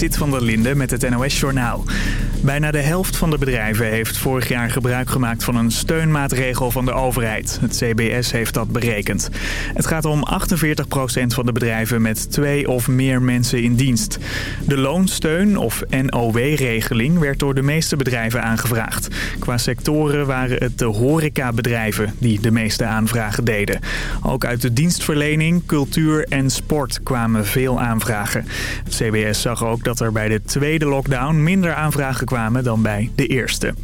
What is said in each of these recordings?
Sit van der Linde met het NOS-journaal. Bijna de helft van de bedrijven heeft vorig jaar gebruik gemaakt van een steunmaatregel van de overheid. Het CBS heeft dat berekend. Het gaat om 48% van de bedrijven met twee of meer mensen in dienst. De loonsteun of NOW-regeling werd door de meeste bedrijven aangevraagd. Qua sectoren waren het de horecabedrijven die de meeste aanvragen deden. Ook uit de dienstverlening, cultuur en sport kwamen veel aanvragen. Het CBS zag ook dat er bij de tweede lockdown minder aanvragen kwamen dan bij de eerste.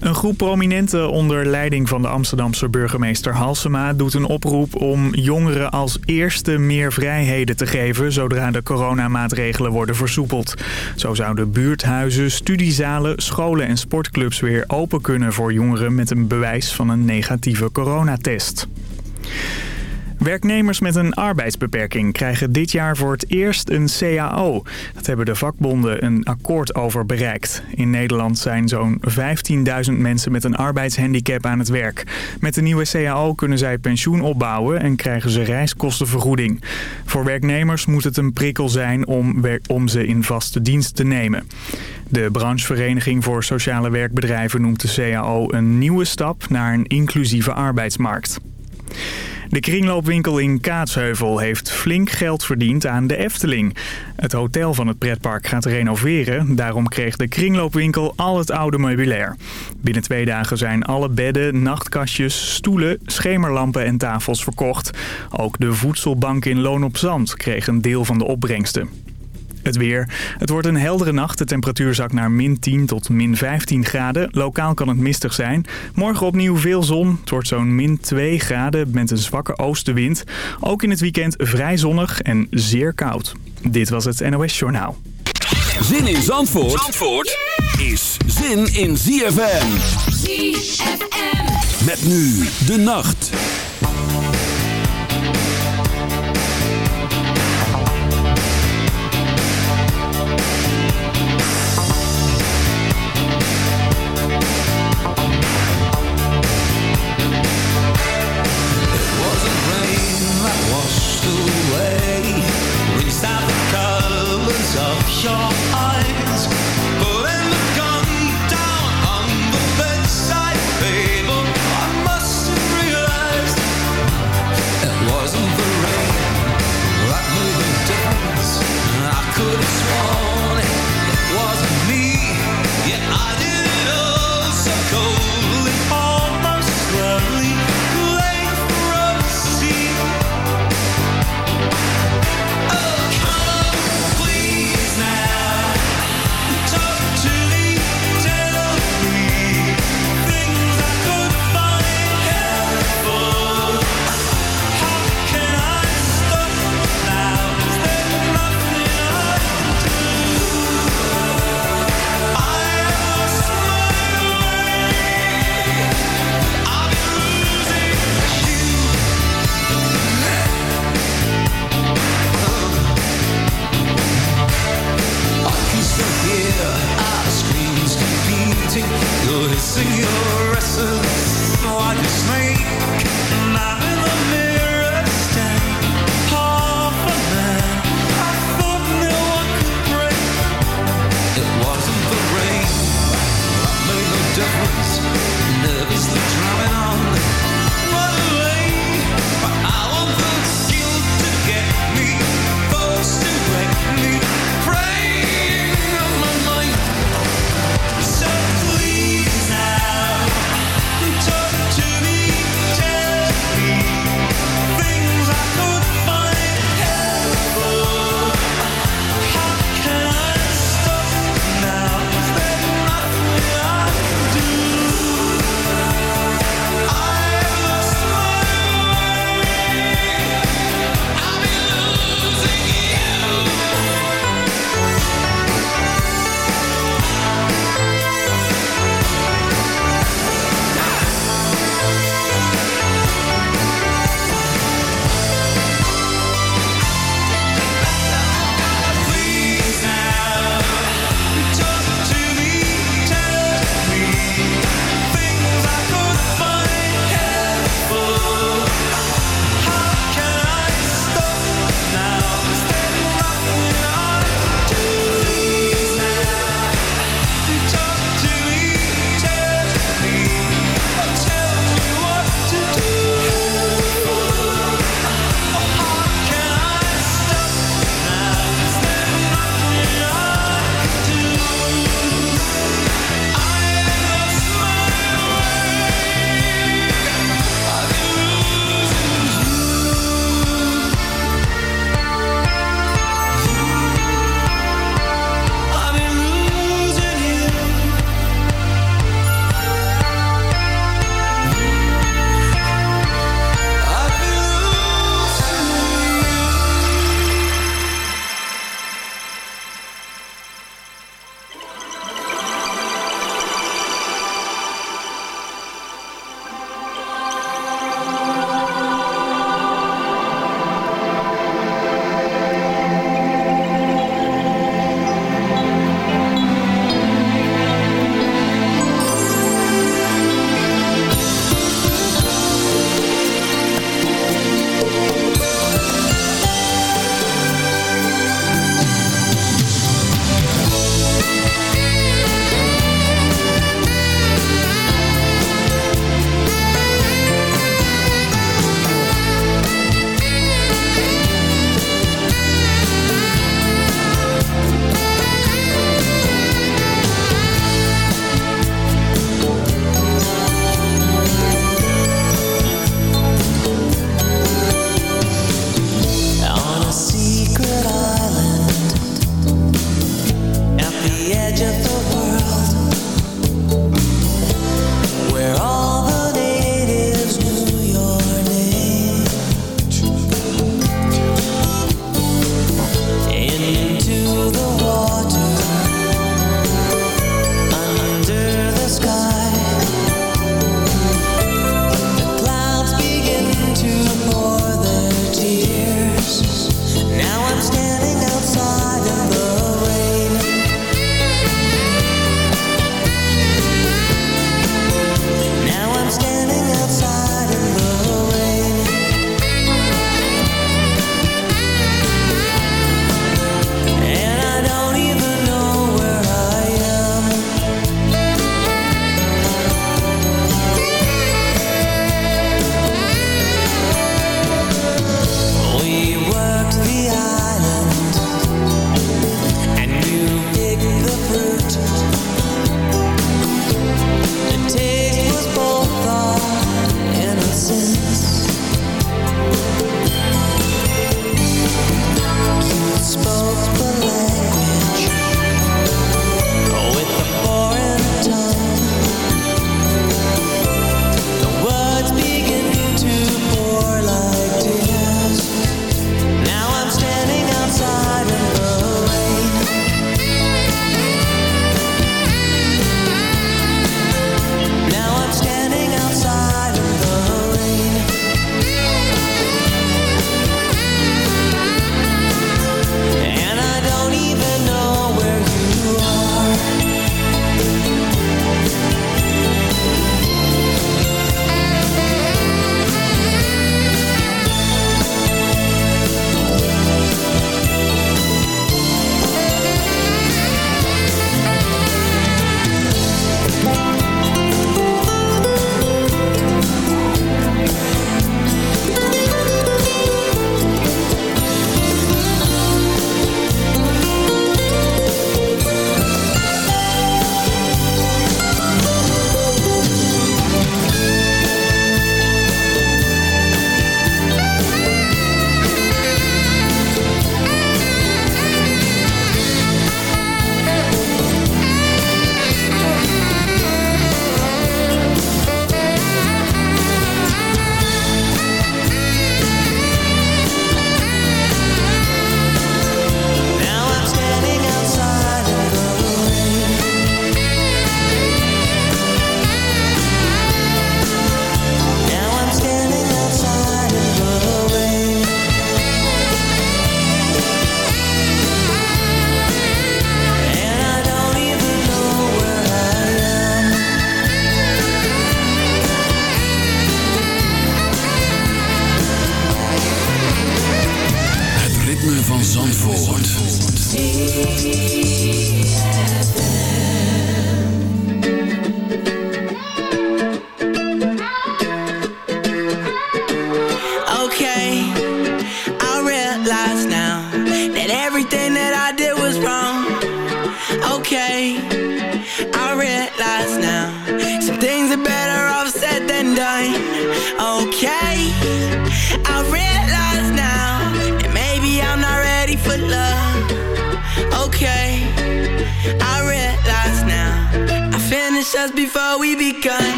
Een groep prominenten onder leiding van de Amsterdamse burgemeester Halsema doet een oproep om jongeren als eerste meer vrijheden te geven zodra de coronamaatregelen worden versoepeld. Zo zouden buurthuizen, studiezalen, scholen en sportclubs weer open kunnen voor jongeren met een bewijs van een negatieve coronatest. Werknemers met een arbeidsbeperking krijgen dit jaar voor het eerst een CAO. Dat hebben de vakbonden een akkoord over bereikt. In Nederland zijn zo'n 15.000 mensen met een arbeidshandicap aan het werk. Met de nieuwe CAO kunnen zij pensioen opbouwen en krijgen ze reiskostenvergoeding. Voor werknemers moet het een prikkel zijn om, om ze in vaste dienst te nemen. De branchevereniging voor sociale werkbedrijven noemt de CAO een nieuwe stap naar een inclusieve arbeidsmarkt. De kringloopwinkel in Kaatsheuvel heeft flink geld verdiend aan de Efteling. Het hotel van het pretpark gaat renoveren. Daarom kreeg de kringloopwinkel al het oude meubilair. Binnen twee dagen zijn alle bedden, nachtkastjes, stoelen, schemerlampen en tafels verkocht. Ook de voedselbank in Loon op Zand kreeg een deel van de opbrengsten. Het weer. Het wordt een heldere nacht. De temperatuur zakt naar min 10 tot min 15 graden. Lokaal kan het mistig zijn. Morgen opnieuw veel zon. Het wordt zo'n min 2 graden met een zwakke oostenwind. Ook in het weekend vrij zonnig en zeer koud. Dit was het NOS Journaal. Zin in Zandvoort, Zandvoort is zin in ZFM. ZFM. Met nu de nacht.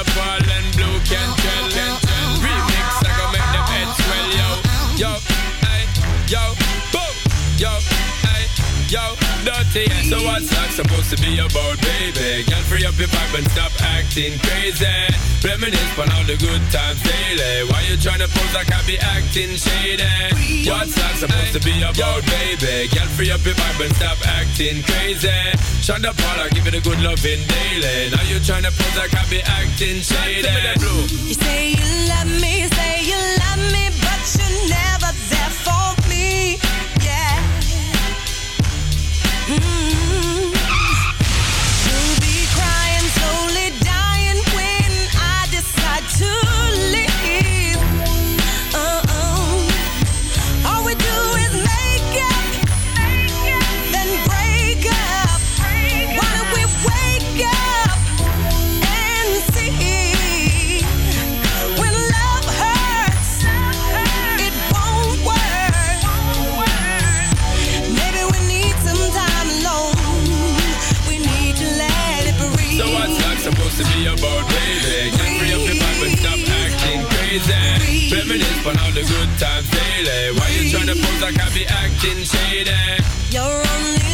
Shonda Paul and Blu Cantrell. Yo dirty. So what's that supposed to be about, baby? Girl, free up your vibe and stop acting crazy. Reminisce on all the good times daily. Why you trying to pose like I be acting shady? What's that supposed to be about, baby? Girl, free up your vibe and stop acting crazy. Shonda Paula, give it a good loving daily. Now you trying to pose like I be acting shady. You say you love me, say you love me, Reminisce on all the good times daily. Eh? Why you trying to pose like I be acting shady? You're only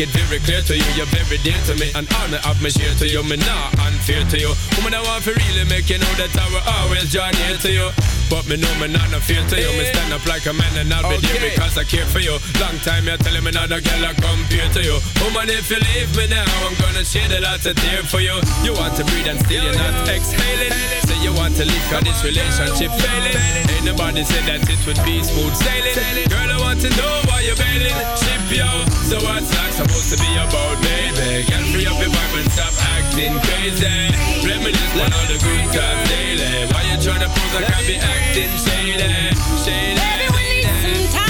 Make it very clear to you, you're very dear to me. And honor of me share to you, me not unfair to you. Woman, I want to really make you know that I will always join here to you. But me know me not no fear to you. Me stand up like a man and I'll be there because I care for you. Long time you're telling me not a girl I compare to you. Woman, if you leave me now, I'm gonna shed a lot of tear for you. You want to breathe and still you're not exhaling. Say you want to leave cause this relationship failing. Ain't nobody said that it would be smooth sailing. Girl, I want to know why you're bailing. Ship yo. So what's that supposed to be about, baby? Get free up your vibe and stop acting crazy. Reminisce on all the good times daily. Why you tryna pose I be acting shady? Shady. Baby, we need some time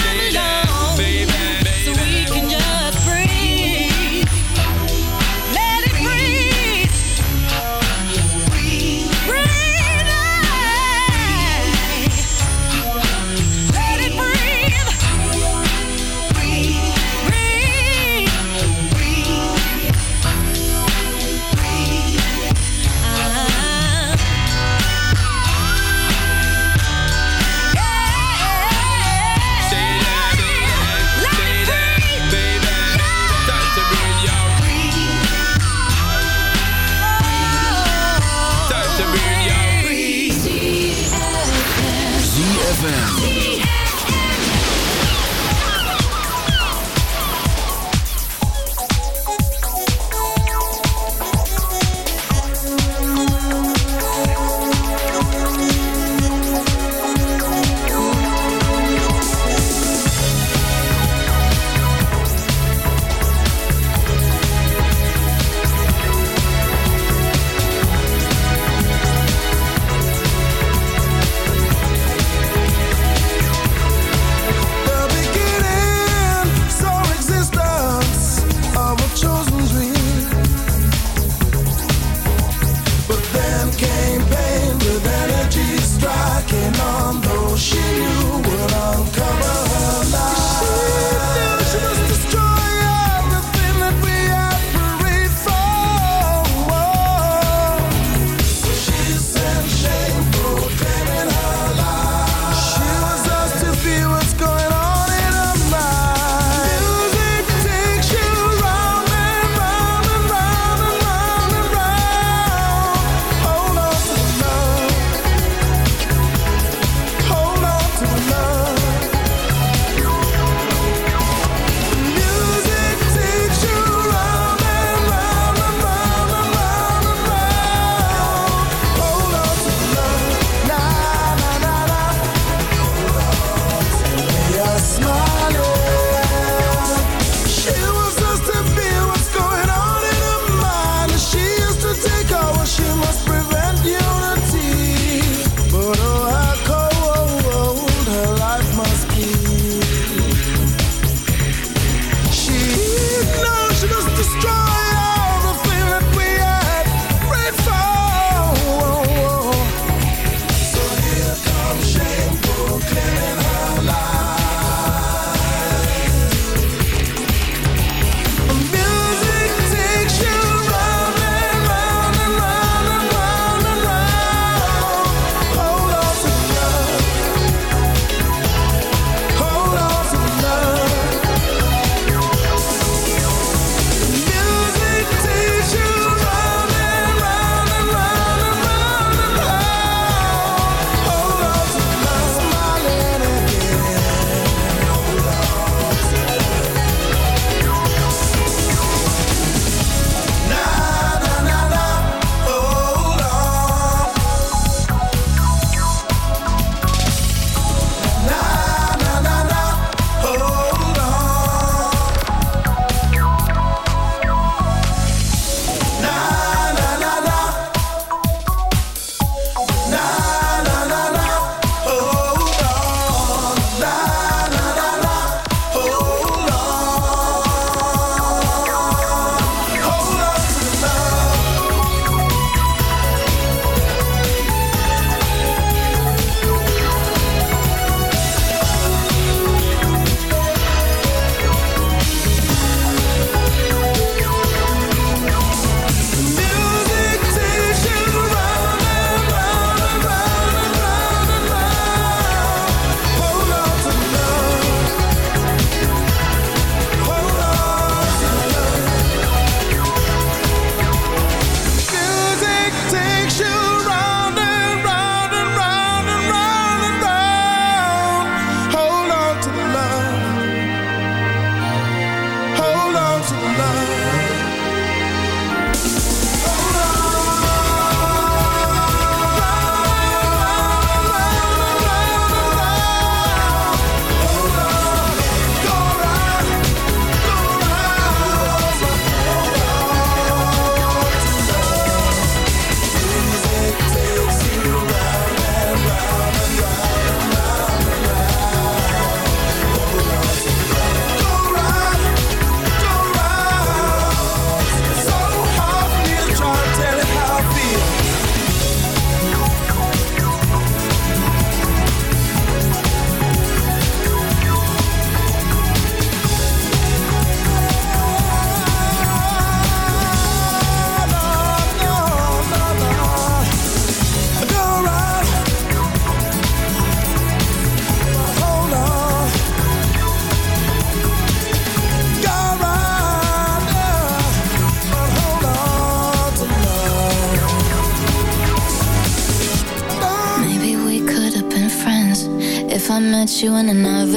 you in another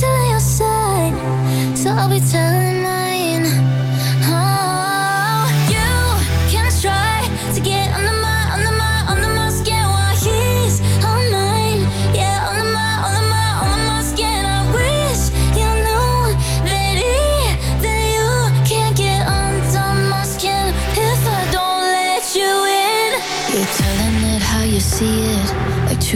to your side, so I'll be telling my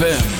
ZFM.